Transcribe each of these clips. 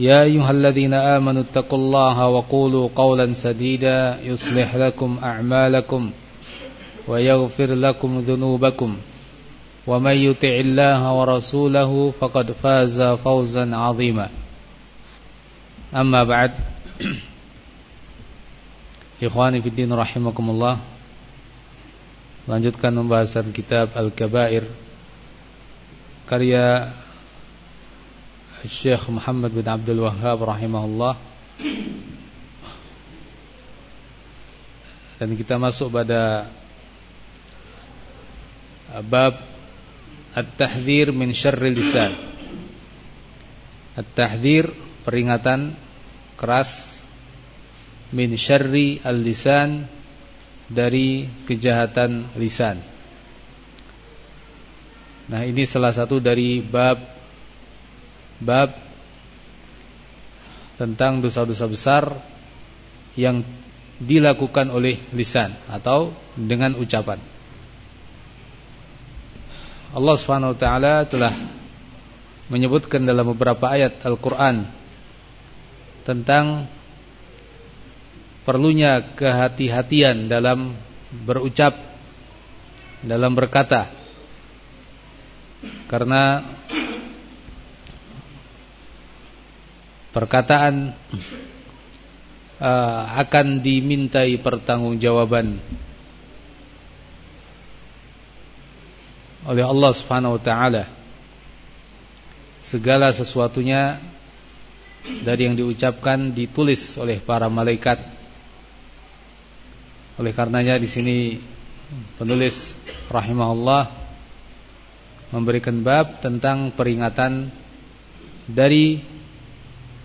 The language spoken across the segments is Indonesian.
يا أيها الذين آمنوا اتقوا الله وقولوا قولا سديدا يصلح لكم أعمالكم ويغفر لكم ذنوبكم ومن يطع الله ورسوله فقد فاز فوزا عظيما. أما بعد إخواني في الدين رحمكم الله Lanjutkan pembahasan kitab Al-Kabair Karya Syekh Muhammad bin Abdul Wahhab rahimahullah. Dan kita masuk pada bab at-tahdhir min syarril lisan. At-tahdhir peringatan keras min syarri al-lisan dari kejahatan lisan. Nah ini salah satu dari bab bab tentang dosa-dosa besar yang dilakukan oleh lisan atau dengan ucapan. Allah Subhanahu wa taala telah menyebutkan dalam beberapa ayat Al-Qur'an tentang perlunya kehati-hatian dalam berucap dalam berkata karena perkataan uh, akan dimintai pertanggungjawaban oleh Allah Subhanahu wa taala. Segala sesuatunya dari yang diucapkan ditulis oleh para malaikat. Oleh karenanya di sini penulis rahimahullah memberikan bab tentang peringatan dari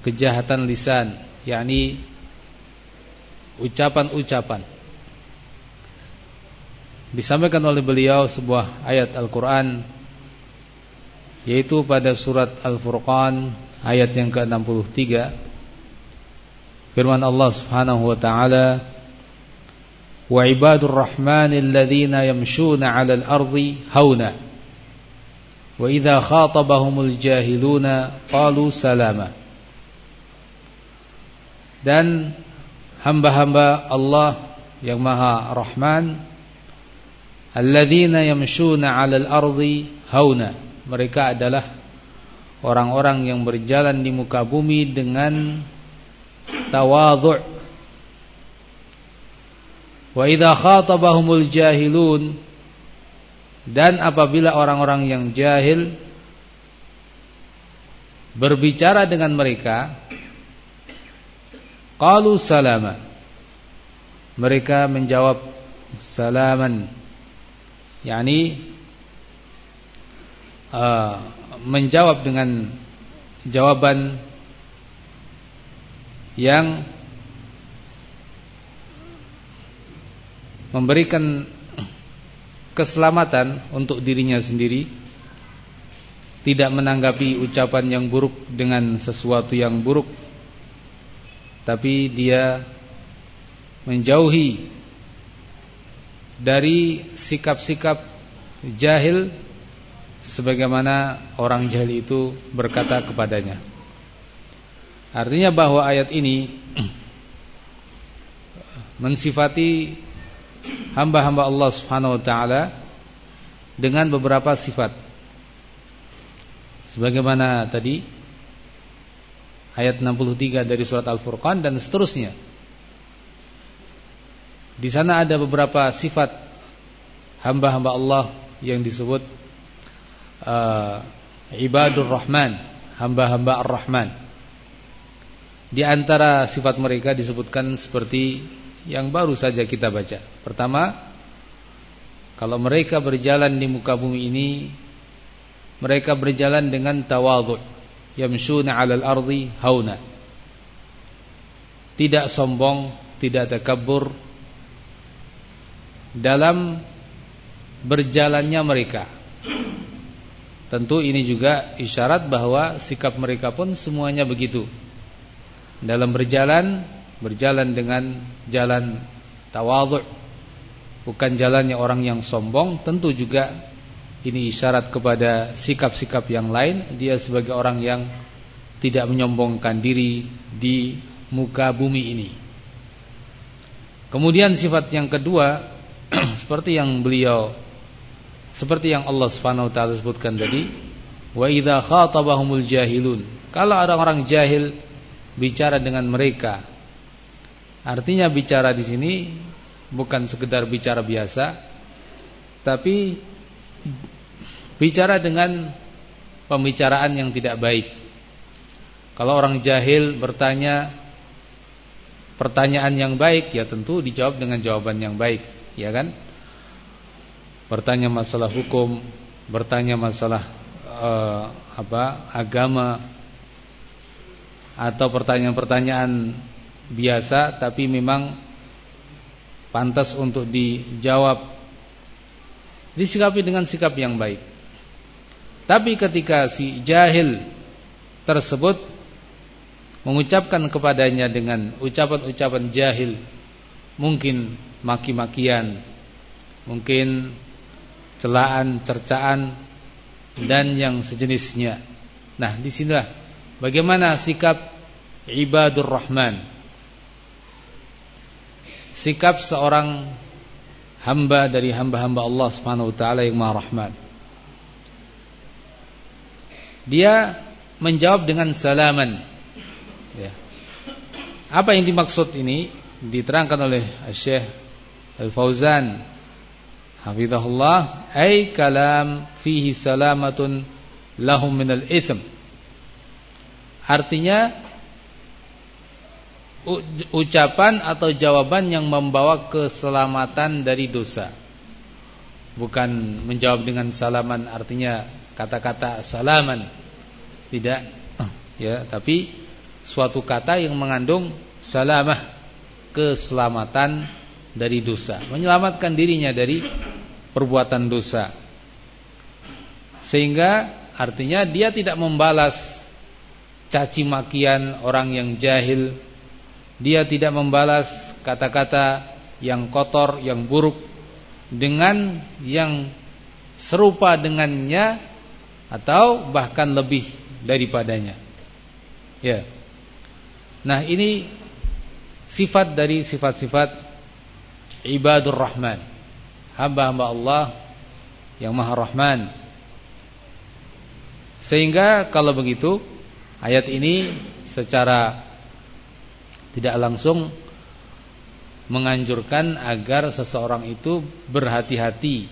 kejahatan lisan yakni ucapan-ucapan. Disampaikan oleh beliau sebuah ayat Al-Qur'an yaitu pada surat Al-Furqan ayat yang ke-63. Firman Allah Subhanahu wa taala wa ibadur rahmanil ladzina yamshuna 'alal ardi hauna wa idza khatabahumul jahiluna qalu salama dan hamba-hamba Allah yang Maha Rahman alladzina yamshuna 'alal ardi hauna. Mereka adalah orang-orang yang berjalan di muka bumi dengan tawadhu' wa idza khatabahumul jahilun dan apabila orang-orang yang jahil berbicara dengan mereka Qalu salama. Mereka menjawab salaman. yakni uh, menjawab dengan jawaban yang memberikan keselamatan untuk dirinya sendiri tidak menanggapi ucapan yang buruk dengan sesuatu yang buruk tapi dia menjauhi dari sikap-sikap jahil sebagaimana orang jahil itu berkata kepadanya. Artinya bahwa ayat ini mensifati hamba-hamba Allah Subhanahu wa taala dengan beberapa sifat. Sebagaimana tadi ayat 63 dari surat Al-Furqan dan seterusnya. Di sana ada beberapa sifat hamba-hamba Allah yang disebut uh, ibadur rahman, hamba-hamba ar-rahman. Di antara sifat mereka disebutkan seperti yang baru saja kita baca. Pertama, kalau mereka berjalan di muka bumi ini mereka berjalan dengan tawadhu yamshuna 'alal ardi hauna. Tidak sombong tidak takabbur dalam berjalannya mereka. Tentu ini juga isyarat bahwa sikap mereka pun semuanya begitu. Dalam berjalan berjalan dengan jalan tawadhu. Bukan jalannya orang yang sombong tentu juga ini isyarat kepada sikap-sikap yang lain. Dia sebagai orang yang Tidak menyombongkan diri Di muka bumi ini. Kemudian sifat yang kedua Seperti yang beliau Seperti yang Allah SWT sebutkan tadi Wa idha khatabahumul jahilun. Kalau orang-orang jahil Bicara dengan mereka. Artinya bicara di sini Bukan sekedar bicara biasa Tapi bicara dengan pembicaraan yang tidak baik. Kalau orang jahil bertanya pertanyaan yang baik, ya tentu dijawab dengan jawaban yang baik, ya kan? Bertanya masalah hukum, bertanya masalah uh, apa agama atau pertanyaan-pertanyaan biasa tapi memang pantas untuk dijawab disikapi dengan sikap yang baik. Tapi ketika si jahil tersebut mengucapkan kepadanya dengan ucapan-ucapan jahil, mungkin maki-makian, mungkin celaan, cercaan dan yang sejenisnya. Nah, di sinilah bagaimana sikap ibadur rahman. Sikap seorang hamba dari hamba-hamba Allah Subhanahu wa taala yang Maha Rahman. Dia menjawab dengan salaman. Ya. Apa yang dimaksud ini diterangkan oleh Syekh Al-Fauzan hafizahullah ay kalam fihi salamatun lahum minal ithm. Artinya ucapan atau jawaban yang membawa keselamatan dari dosa. Bukan menjawab dengan salaman artinya kata-kata salaman. Tidak. Ya tapi suatu kata yang mengandung salamah keselamatan dari dosa. Menyelamatkan dirinya dari perbuatan dosa. Sehingga artinya dia tidak membalas caci makian orang yang jahil. Dia tidak membalas kata-kata yang kotor yang buruk dengan yang serupa dengannya atau bahkan lebih daripadanya. Ya. Nah, ini sifat dari sifat-sifat ibadur rahman. Hamba-hamba Allah yang Maha Rahman. Sehingga kalau begitu ayat ini secara tidak langsung menganjurkan agar seseorang itu berhati-hati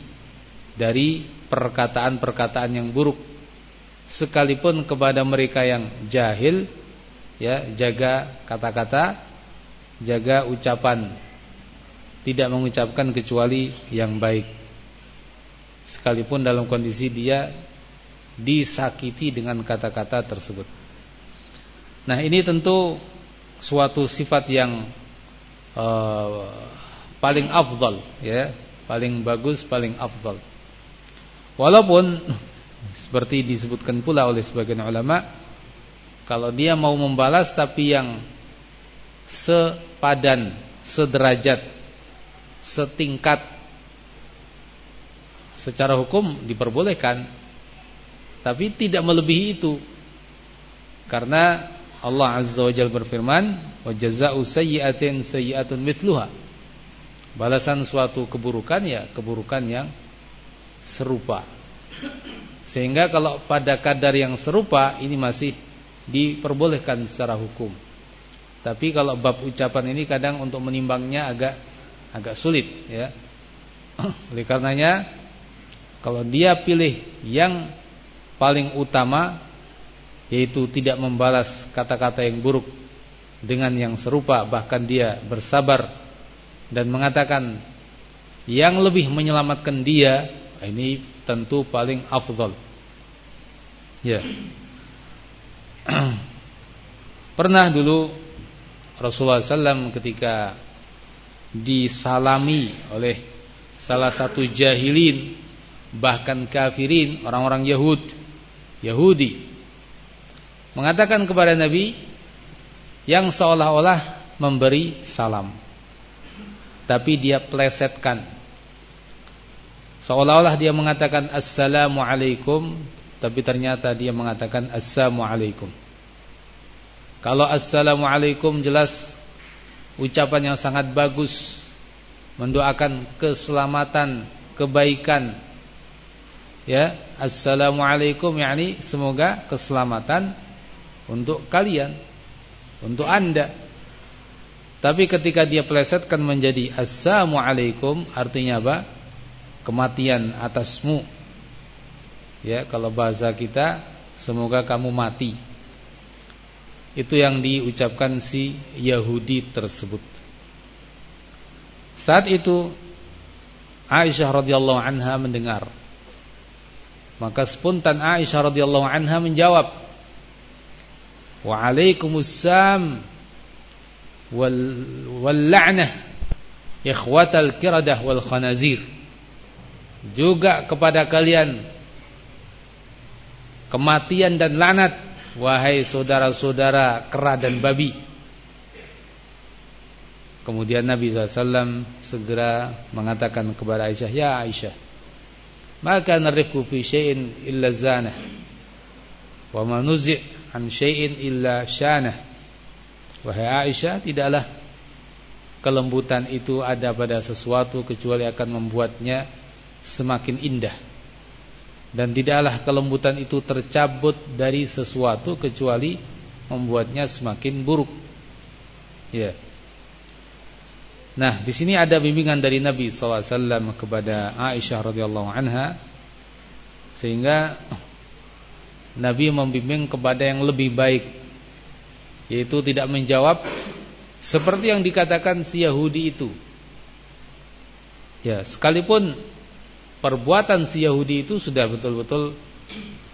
dari perkataan-perkataan yang buruk sekalipun kepada mereka yang jahil ya jaga kata-kata jaga ucapan. Tidak mengucapkan kecuali yang baik. Sekalipun dalam kondisi dia disakiti dengan kata-kata tersebut. Nah ini tentu suatu sifat yang uh, paling afdal ya paling bagus paling afdal. Walaupun seperti disebutkan pula oleh sebagian ulama kalau dia mau membalas tapi yang sepadan, sederajat, setingkat secara hukum diperbolehkan tapi tidak melebihi itu. Karena Allah Azza wa Jalla berfirman, "Wa jazaa'u sayyi'atin sayyi'atun mithluha." Balasan suatu keburukan ya keburukan yang serupa. Sehingga kalau pada kadar yang serupa ini masih diperbolehkan secara hukum. Tapi kalau bab ucapan ini kadang untuk menimbangnya agak agak sulit ya. Oleh karenanya kalau dia pilih yang paling utama yaitu tidak membalas kata-kata yang buruk dengan yang serupa bahkan dia bersabar dan mengatakan yang lebih menyelamatkan dia ini tentu paling afdal. Ya. Pernah dulu Rasulullah SAW ketika disalami oleh salah satu jahilin bahkan kafirin orang-orang Yahud Yahudi mengatakan kepada Nabi yang seolah-olah memberi salam tapi dia plesetkan seolah-olah dia mengatakan assalamualaikum tapi ternyata dia mengatakan assalamualaikum kalau assalamualaikum jelas ucapan yang sangat bagus mendoakan keselamatan, kebaikan. Ya, assalamualaikum yakni semoga keselamatan untuk kalian, untuk Anda. Tapi ketika dia plesetkan menjadi assalamualaikum artinya apa? Kematian atasmu. Ya, kalau bahasa kita semoga kamu mati. Itu yang diucapkan si Yahudi tersebut. Saat itu Aisyah radhiyallahu anha mendengar. Maka spontan Aisyah radhiyallahu anha menjawab, "Wa'alaikumussalam wal wal la'nah ikhwatal kiradah wal khanazir." Juga kepada kalian kematian dan lanat Wahai saudara-saudara kera dan babi. Kemudian Nabi SAW segera mengatakan kepada Aisyah Ya Aisyah Maka narifku fi syai'in illa zanah Wa manuzi' an syai'in illa syanah Wahai Aisyah tidaklah Kelembutan itu ada pada sesuatu Kecuali akan membuatnya semakin indah dan tidaklah kelembutan itu tercabut dari sesuatu kecuali membuatnya semakin buruk. Ya. Nah, di sini ada bimbingan dari Nabi SAW kepada Aisyah radhiyallahu anha sehingga Nabi membimbing kepada yang lebih baik yaitu tidak menjawab seperti yang dikatakan si Yahudi itu. Ya, sekalipun perbuatan si Yahudi itu sudah betul-betul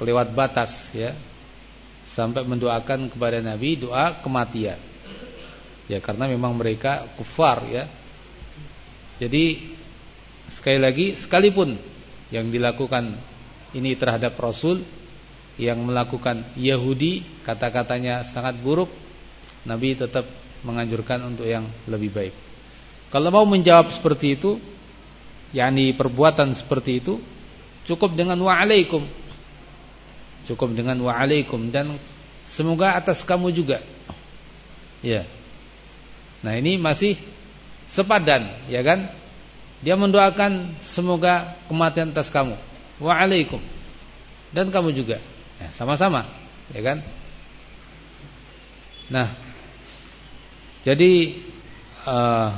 kelewat batas ya. Sampai mendoakan kepada Nabi doa kematian. Ya karena memang mereka kufar ya. Jadi sekali lagi sekalipun yang dilakukan ini terhadap Rasul yang melakukan Yahudi kata-katanya sangat buruk, Nabi tetap menganjurkan untuk yang lebih baik. Kalau mau menjawab seperti itu, yakni perbuatan seperti itu cukup dengan wa'alaikum cukup dengan wa'alaikum dan semoga atas kamu juga. Ya. Nah ini masih sepadan ya kan? Dia mendoakan semoga kematian atas kamu. Wa'alaikum dan kamu juga. Ya, sama-sama ya kan? Nah jadi uh,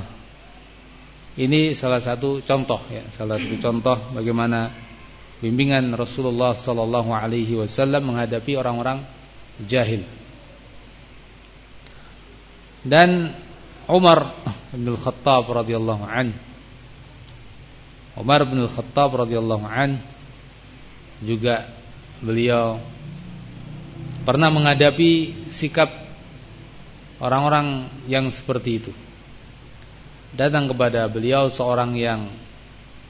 ini salah satu contoh ya, salah satu contoh bagaimana bimbingan Rasulullah sallallahu alaihi wasallam menghadapi orang-orang jahil. Dan Umar bin Al-Khattab radhiyallahu an Umar bin Al-Khattab radhiyallahu an juga beliau pernah menghadapi sikap orang-orang yang seperti itu datang kepada beliau seorang yang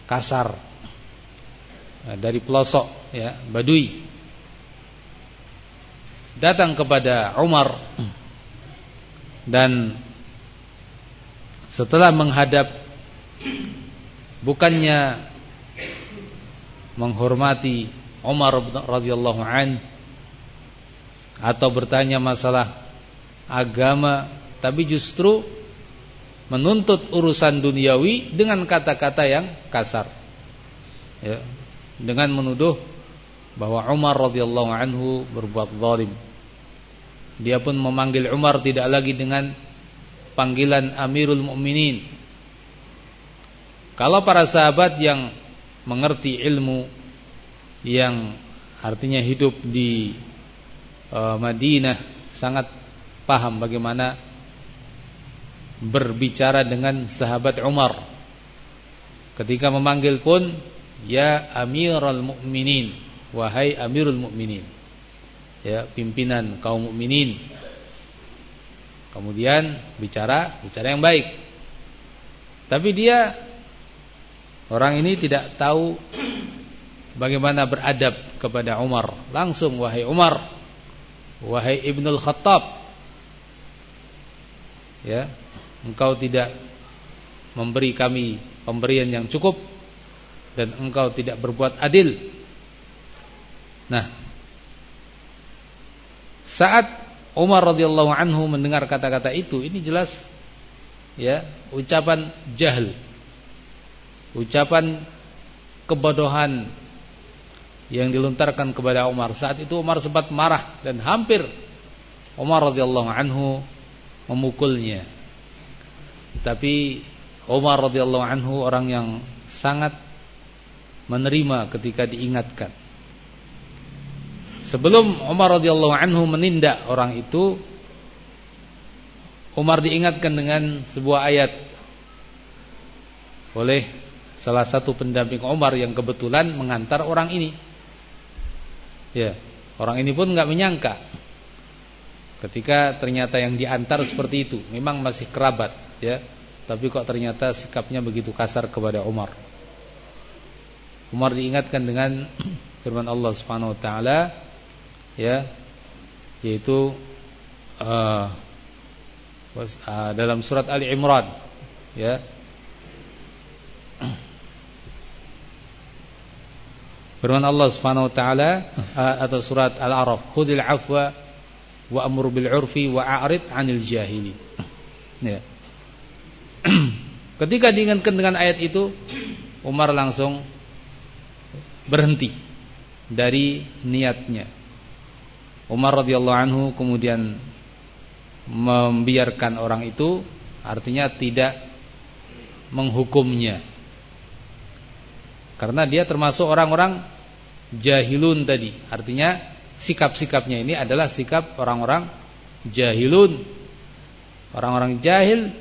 kasar eh, dari pelosok ya Badui. Datang kepada Umar dan setelah menghadap bukannya menghormati Umar radhiyallahu an atau bertanya masalah agama tapi justru menuntut urusan duniawi dengan kata-kata yang kasar. Ya, dengan menuduh bahwa Umar radhiyallahu anhu berbuat zalim. Dia pun memanggil Umar tidak lagi dengan panggilan Amirul Mukminin. Kalau para sahabat yang mengerti ilmu yang artinya hidup di uh, Madinah sangat paham bagaimana berbicara dengan sahabat Umar. Ketika memanggil pun ya Amirul Mukminin, wahai Amirul Mukminin ya pimpinan kaum mukminin. Kemudian bicara bicara yang baik. Tapi dia orang ini tidak tahu bagaimana beradab kepada Umar. Langsung wahai Umar, wahai Ibnul Khattab. Ya, engkau tidak memberi kami pemberian yang cukup dan engkau tidak berbuat adil. Nah, saat Umar radhiyallahu anhu mendengar kata-kata itu, ini jelas ya, ucapan jahil. Ucapan kebodohan yang dilontarkan kepada Umar. Saat itu Umar sempat marah dan hampir Umar radhiyallahu anhu memukulnya. Tapi Umar radhiyallahu anhu orang yang sangat menerima ketika diingatkan. Sebelum Umar radhiyallahu anhu menindak orang itu, Umar diingatkan dengan sebuah ayat oleh salah satu pendamping Umar yang kebetulan mengantar orang ini. Ya, orang ini pun nggak menyangka ketika ternyata yang diantar seperti itu, memang masih kerabat, ya. Tapi kok ternyata sikapnya begitu kasar kepada Umar. Umar diingatkan dengan firman Allah Subhanahu wa taala ya yaitu uh, uh, dalam surat Ali Imran ya Firman Allah Subhanahu wa taala uh, atau surat Al-A'raf, "Khudil afwa wa amur bil 'urfi wa a'rid 'anil jahili." Ya. Ketika diingatkan dengan ayat itu, Umar langsung berhenti dari niatnya Umar radhiyallahu anhu kemudian membiarkan orang itu artinya tidak menghukumnya. Karena dia termasuk orang-orang jahilun tadi. Artinya sikap-sikapnya ini adalah sikap orang-orang jahilun. Orang-orang jahil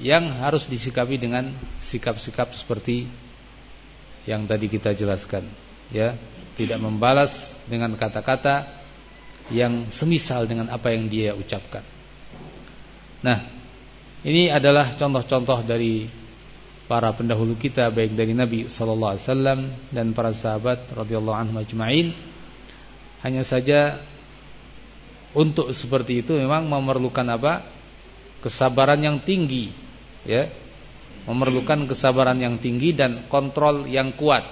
yang harus disikapi dengan sikap-sikap seperti yang tadi kita jelaskan, ya. Tidak membalas dengan kata-kata yang semisal dengan apa yang dia ucapkan. Nah, ini adalah contoh-contoh dari para pendahulu kita baik dari Nabi sallallahu alaihi wasallam dan para sahabat radhiyallahu anhum ajmain. Hanya saja untuk seperti itu memang memerlukan apa? kesabaran yang tinggi, ya. Memerlukan kesabaran yang tinggi dan kontrol yang kuat.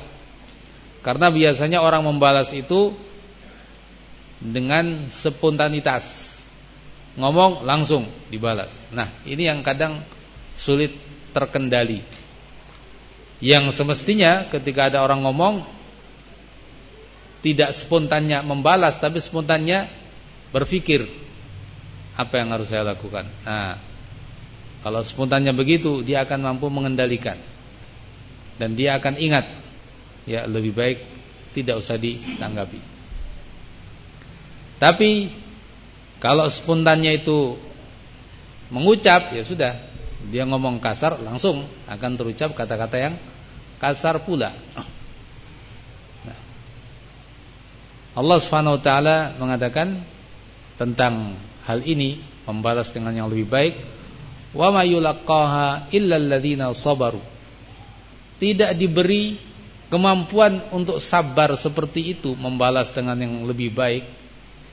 Karena biasanya orang membalas itu dengan spontanitas. Ngomong langsung dibalas. Nah, ini yang kadang sulit terkendali. Yang semestinya ketika ada orang ngomong tidak spontannya membalas tapi spontannya berpikir apa yang harus saya lakukan. Nah, kalau spontannya begitu dia akan mampu mengendalikan dan dia akan ingat ya lebih baik tidak usah ditanggapi. Tapi kalau spontannya itu mengucap ya sudah dia ngomong kasar langsung akan terucap kata-kata yang kasar pula. Nah. Allah Subhanahu wa taala mengatakan tentang hal ini membalas dengan yang lebih baik wa alladziina sabaru. Tidak diberi kemampuan untuk sabar seperti itu membalas dengan yang lebih baik.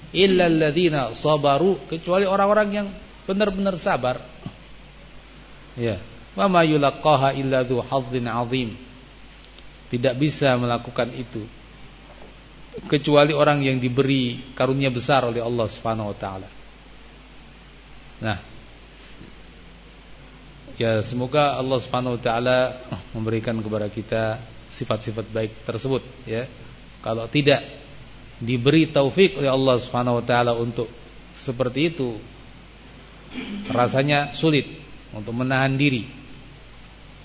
Illa sabaru kecuali orang-orang yang benar-benar sabar. Ya. Wa ma illa tidak bisa melakukan itu. Kecuali orang yang diberi karunia besar oleh Allah Subhanahu wa taala. Nah ya semoga Allah Subhanahu wa taala memberikan kepada kita sifat-sifat baik tersebut ya kalau tidak diberi taufik oleh Allah Subhanahu wa taala untuk seperti itu rasanya sulit untuk menahan diri.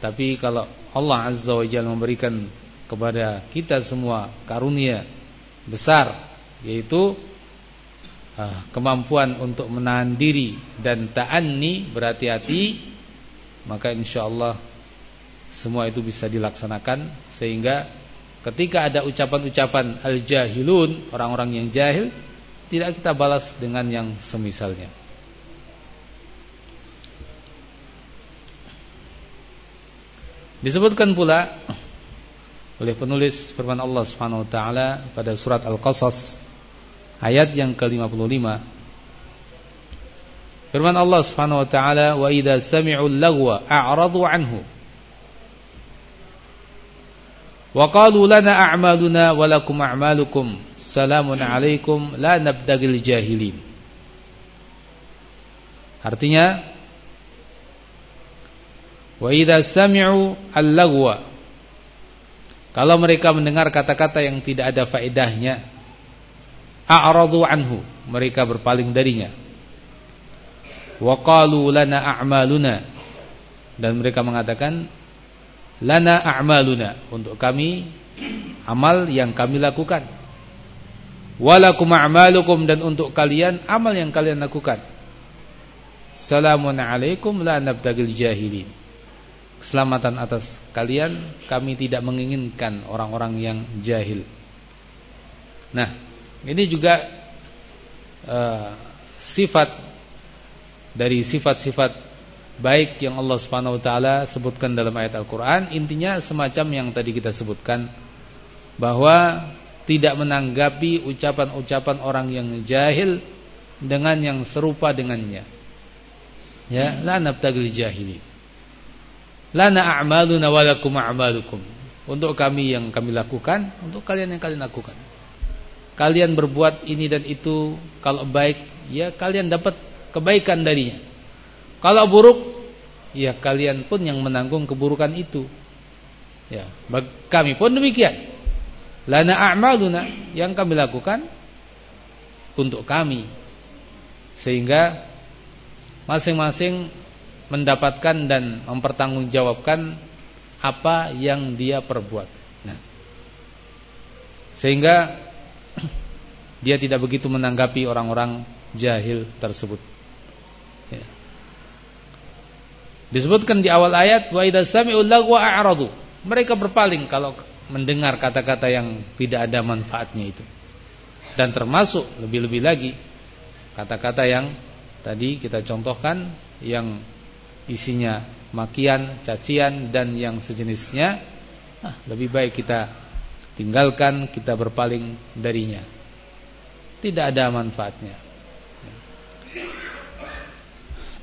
Tapi kalau Allah Azza wa Jalla memberikan kepada kita semua karunia besar yaitu uh, kemampuan untuk menahan diri dan ta'anni berhati-hati maka insyaallah semua itu bisa dilaksanakan sehingga ketika ada ucapan-ucapan al-jahilun orang-orang yang jahil tidak kita balas dengan yang semisalnya Disebutkan pula oleh penulis firman Allah Subhanahu wa taala pada surat Al-Qasas ayat yang ke-55. Firman Allah Subhanahu wa taala, "Wa idza sami'u al-lagwa a'radu 'anhu." Wa qalu lana a'maluna wa lakum a'malukum. Salamun 'alaikum la nabtagil jahilin. Artinya Wa idza sami'u al-lagwa Kalau mereka mendengar kata-kata yang tidak ada faedahnya a'radu anhu mereka berpaling darinya wa qalu lana a'maluna. Dan mereka mengatakan lana a'maluna. Untuk kami amal yang kami lakukan. Walakum a'malukum. Dan untuk kalian amal yang kalian lakukan. Salamun alaikum la nabtagil jahilin. Keselamatan atas kalian kami tidak menginginkan orang-orang yang jahil. Nah ini juga uh, sifat dari sifat-sifat baik yang Allah Subhanahu wa taala sebutkan dalam ayat Al-Qur'an intinya semacam yang tadi kita sebutkan bahwa tidak menanggapi ucapan-ucapan orang yang jahil dengan yang serupa dengannya ya la nabtagil jahilin Lana a'maluna walakum a'malukum. Untuk kami yang kami lakukan, untuk kalian yang kalian lakukan. Kalian berbuat ini dan itu, kalau baik, ya kalian dapat kebaikan darinya. Kalau buruk, ya kalian pun yang menanggung keburukan itu. Ya, kami pun demikian. Lana a'maluna yang kami lakukan untuk kami. Sehingga masing-masing mendapatkan dan mempertanggungjawabkan apa yang dia perbuat. Nah, sehingga dia tidak begitu menanggapi orang-orang jahil tersebut. Ya. Disebutkan di awal ayat wa idza sami'u lagwa a'radu. Mereka berpaling kalau mendengar kata-kata yang tidak ada manfaatnya itu. Dan termasuk lebih-lebih lagi kata-kata yang tadi kita contohkan yang isinya makian, cacian dan yang sejenisnya, nah, lebih baik kita tinggalkan, kita berpaling darinya. Tidak ada manfaatnya.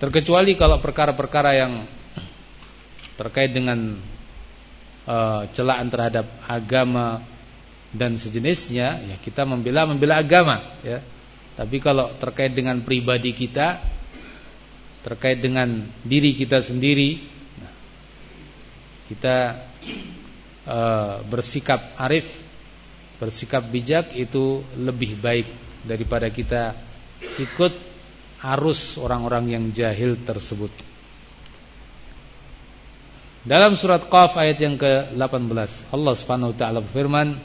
Terkecuali kalau perkara-perkara yang terkait dengan uh, celaan terhadap agama dan sejenisnya, ya kita membela membela agama, ya. Tapi kalau terkait dengan pribadi kita, terkait dengan diri kita sendiri kita uh, bersikap arif bersikap bijak itu lebih baik daripada kita ikut arus orang-orang yang jahil tersebut. Dalam surat Qaf ayat yang ke-18 Allah Subhanahu wa taala berfirman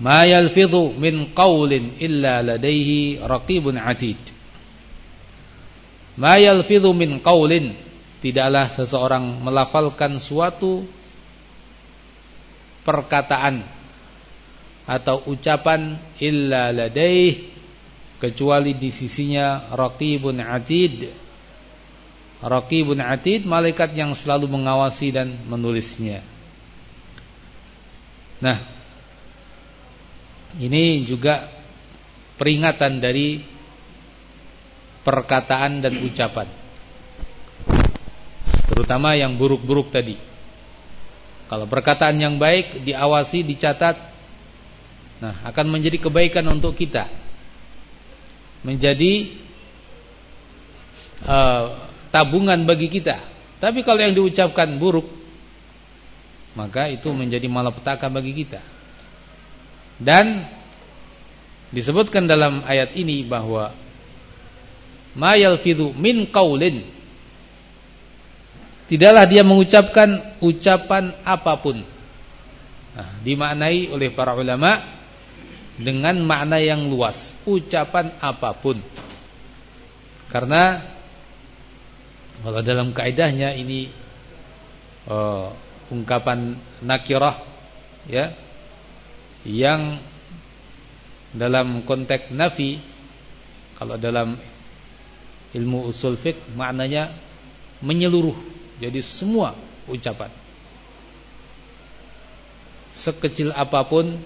Ma yalfidhu min qawlin illa ladaihi raqibun atid. Ma yalfidhu min qaulin tidaklah seseorang melafalkan suatu perkataan atau ucapan illa ladaih kecuali di sisinya raqibun atid. Raqibun atid malaikat yang selalu mengawasi dan menulisnya. Nah ini juga peringatan dari perkataan dan ucapan. Terutama yang buruk-buruk tadi. Kalau perkataan yang baik diawasi dicatat nah akan menjadi kebaikan untuk kita menjadi uh, tabungan bagi kita. Tapi kalau yang diucapkan buruk maka itu menjadi malapetaka bagi kita. Dan disebutkan dalam ayat ini bahwa ma yalfidhu min qaulin tidaklah dia mengucapkan ucapan apa pun. Nah, dimaknai oleh para ulama dengan makna yang luas ucapan apa pun. Karena kalau dalam kaidahnya ini uh, ungkapan nakirah ya yang dalam konteks nafi kalau dalam ilmu usul fiqh maknanya menyeluruh. Jadi semua ucapan. Sekecil apa pun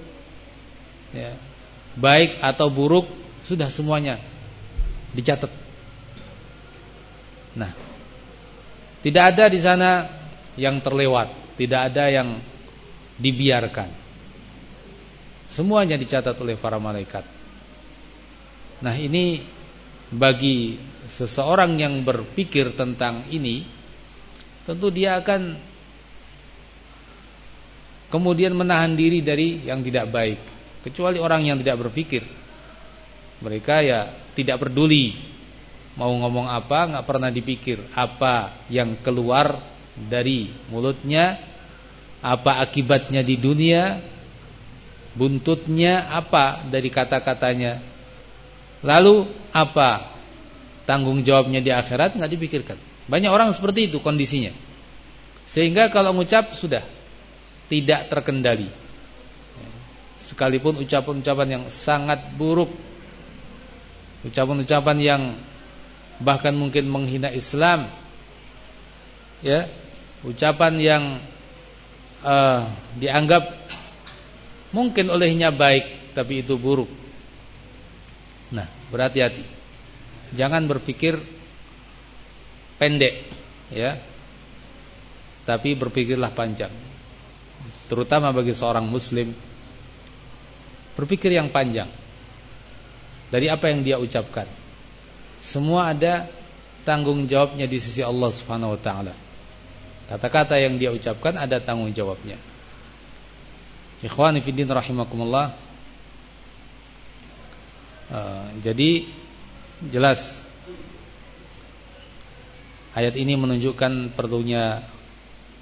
ya, baik atau buruk sudah semuanya dicatat. Nah tidak ada di sana yang terlewat tidak ada yang dibiarkan. Semuanya dicatat oleh para malaikat. Nah ini bagi seseorang yang berpikir tentang ini Tentu dia akan Kemudian menahan diri dari yang tidak baik Kecuali orang yang tidak berpikir Mereka ya tidak peduli Mau ngomong apa nggak pernah dipikir Apa yang keluar dari mulutnya Apa akibatnya di dunia buntutnya apa dari kata-katanya. Lalu apa tanggung jawabnya di akhirat nggak dipikirkan. Banyak orang seperti itu kondisinya. Sehingga kalau mengucap sudah tidak terkendali sekalipun ucapan-ucapan yang sangat buruk ucapan-ucapan yang bahkan mungkin menghina Islam ya ucapan yang uh, dianggap Mungkin olehnya baik tapi itu buruk. Nah, berhati-hati. Jangan berpikir pendek, ya. Tapi berpikirlah panjang. Terutama bagi seorang muslim berpikir yang panjang. Dari apa yang dia ucapkan. Semua ada tanggung jawabnya di sisi Allah Subhanahu wa taala. Kata-kata yang dia ucapkan ada tanggung jawabnya. Ikhwani fiddin rahimakumullah uh, Jadi jelas Ayat ini menunjukkan perlunya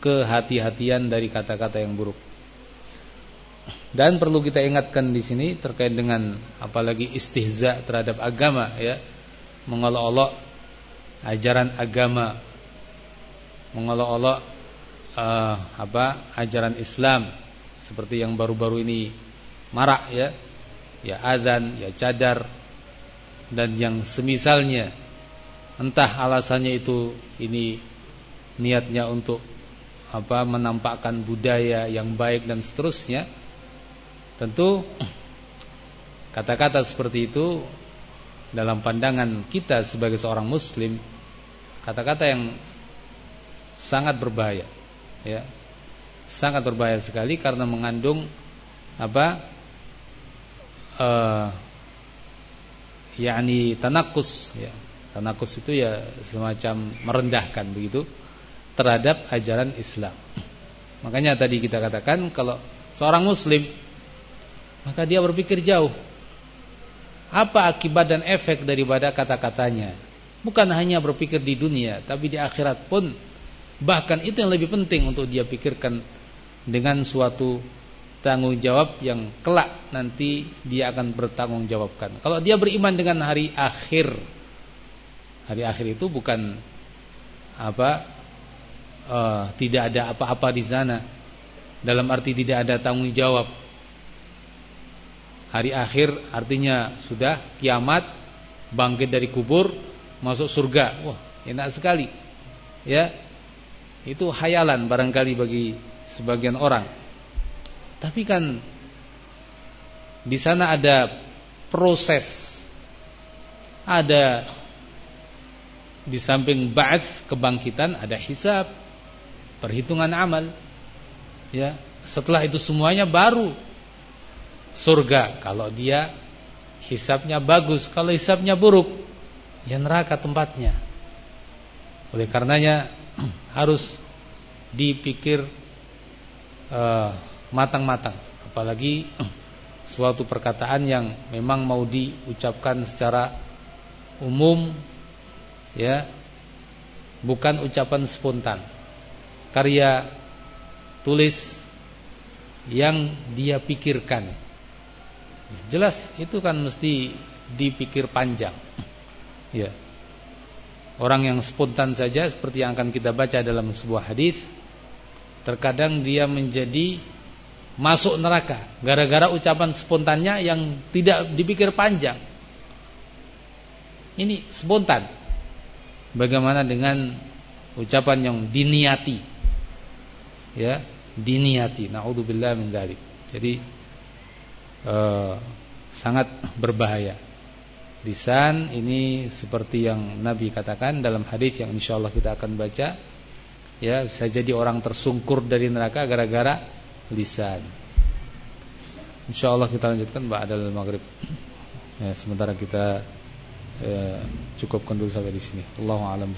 kehati-hatian dari kata-kata yang buruk. Dan perlu kita ingatkan di sini terkait dengan apalagi istihza terhadap agama ya. Mengolok-olok ajaran agama. Mengolok-olok uh, apa? ajaran Islam seperti yang baru-baru ini marak ya ya adzan ya cadar dan yang semisalnya entah alasannya itu ini niatnya untuk apa menampakkan budaya yang baik dan seterusnya tentu kata-kata seperti itu dalam pandangan kita sebagai seorang muslim kata-kata yang sangat berbahaya ya. Sangat berbahaya sekali karena mengandung apa uh, yakni tanakus ya. Tanakus itu ya semacam merendahkan begitu terhadap ajaran Islam. Makanya tadi kita katakan kalau seorang muslim maka dia berpikir jauh apa akibat dan efek daripada kata-katanya bukan hanya berpikir di dunia tapi di akhirat pun bahkan itu yang lebih penting untuk dia pikirkan dengan suatu tanggung jawab yang kelak nanti dia akan bertanggung jawabkan. Kalau dia beriman dengan hari akhir, hari akhir itu bukan apa uh, tidak ada apa-apa di sana. Dalam arti tidak ada tanggung jawab. Hari akhir artinya sudah kiamat, bangkit dari kubur, masuk surga. Wah, enak sekali. Ya. Itu hayalan barangkali bagi sebagian orang. Tapi kan di sana ada proses. Ada di samping ba'ats kebangkitan ada hisab, perhitungan amal. Ya, setelah itu semuanya baru surga. Kalau dia hisabnya bagus, kalau hisabnya buruk ya neraka tempatnya. Oleh karenanya harus dipikir Eh, matang-matang, apalagi suatu perkataan yang memang mau diucapkan secara umum ya bukan ucapan spontan. Karya tulis yang dia pikirkan jelas itu kan mesti dipikir panjang ya orang yang spontan saja seperti yang akan kita baca dalam sebuah hadis terkadang dia menjadi masuk neraka gara-gara ucapan spontannya yang tidak dipikir panjang ini spontan Bagaimana dengan ucapan yang diniati? Ya, diniati. Nauzubillah min dzalik. Jadi uh, sangat berbahaya. Lisan ini seperti yang Nabi katakan dalam hadis yang insyaallah kita akan baca. Ya, bisa jadi orang tersungkur dari neraka gara-gara lisan. Insyaallah kita lanjutkan ba'dal maghrib. Ya, sementara kita Eh, cukupkan dulu sampai di sini. Allahu a'lam.